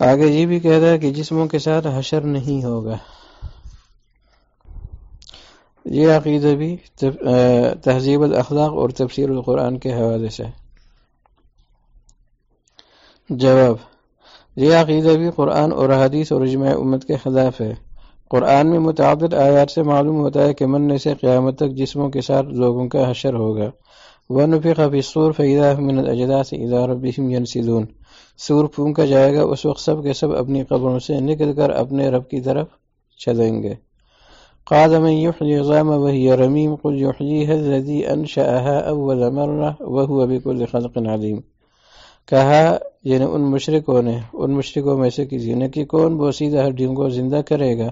آگے یہ بھی کہہ رہا ہے کہ جسموں کے ساتھ حشر نہیں ہوگا۔ یہ عقیدہ بھی تہذیب الاخلاق اور تفسیر القرآن کے حوالے سے۔ جواب یہ عقیدہ بھی قرآن اور حدیث اور اجماع امت کے خلاف ہے۔ قرآن میں متعدد آیات سے معلوم ہوتا ہے کہ مننے سے قیامت تک جسموں کے ساتھ لوگوں کا حشر ہوگا۔ ونفق فی الصور فاذا من الاجداث الى ربهم ينسلون۔ سور پھونکا جائے گا، اس وقت سب کے سب اپنی قبروں سے نکل کر اپنے رب کی طرف چلیں گے۔ قال من يحيي العظام وهي رميم، قل يحييها الذي انشأها اول مره وهو بكل خلق عليم۔ کہا یعنی ان مشرکوں نے، ان مشرکوں میں سے کسی نے کہ کون بوسیدہ ہڈیوں کو زندہ کرے گا؟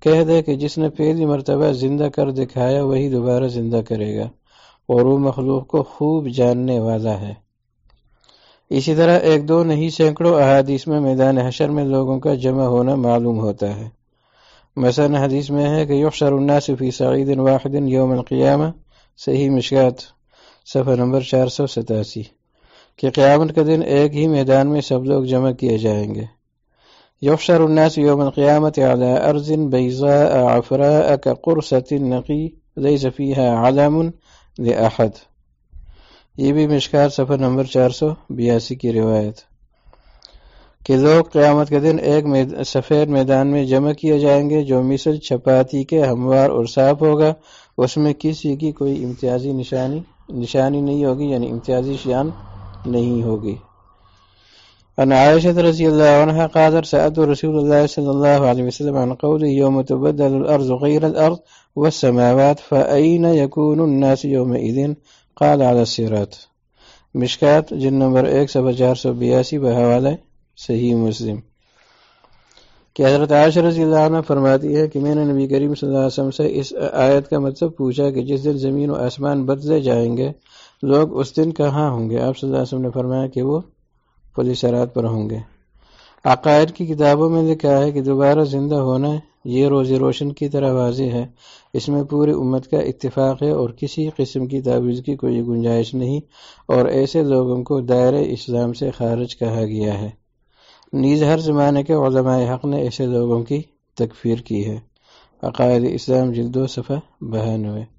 کہہ دے کہ جس نے پہلی مرتبہ زندہ کر دکھایا، وہی دوبارہ زندہ کرے گا۔ اور وہ مخلوق کو خوب جاننے والا ہے۔ اسی طرح ایک دو نہیں، سینکڑوں احادیث میں میدان حشر میں لوگوں کا جمع ہونا معلوم ہوتا ہے۔ مثلا حدیث میں ہے کہ یحشر الناس فی سعید واحد یوم القیامہ۔ صحیح مشکات، صفحہ نمبر چار سو ستاسی۔ کہ قیامت کا دن ایک ہی میدان میں سب لوگ جمع کیے جائیں گے۔ یحشر الناس یوم القیامت على ارض بیضاء عفراء كقرصة نقی لیس فیها علم لأحد۔ یہ بھی مشکار صفحہ نمبر چار سو بیاسی کی روایت۔ کہ لوگ قیامت کے دن ایک سفید میدان میں جمع کیے جائیں گے، جو مثل چھپاتی کے ہموار اور صاف ہوگا، اس میں کسی کی کوئی امتیازی نشانی نشانی نہیں ہوگی یعنی امتیازی شان نہیں ہوگی۔ ان عائشة رضی اللہ عنہ قادر سأدو رسول اللہ صلی اللہ علیہ وسلم عن قول يوم تبدل الارض غیر الارض والسماوات فأين يكون الناس يومئذ؟ قال على السیرات مشکات جن نمبر ایک سو چار سو بیاسی بحوالہ صحیح مسلم. کہ حضرت عائشہ رضی اللہ عنہ فرماتی ہے کہ میں نے نبی کریم صلی اللہ علیہ وسلم سے اس آیت کا مطلب پوچھا کہ جس دن زمین و آسمان بدلے جائیں گے، لوگ اس دن کہاں ہوں گے؟ آپ صلی اللہ علیہ وسلم نے فرمایا کہ وہ پولیس رات پر ہوں گے۔ عقائد کی کتابوں میں لکھا ہے کہ دوبارہ زندہ ہونا یہ روزی روشن کی طرح واضح ہے۔ اس میں پوری امت کا اتفاق ہے اور کسی قسم کی تعویذ کی کوئی گنجائش نہیں اور ایسے لوگوں کو دائرۂ اسلام سے خارج کہا گیا ہے۔ نیز ہر زمانے کے علماء حق نے ایسے لوگوں کی تکفیر کی ہے۔ عقائد اسلام جلد و صفحہ بہانوے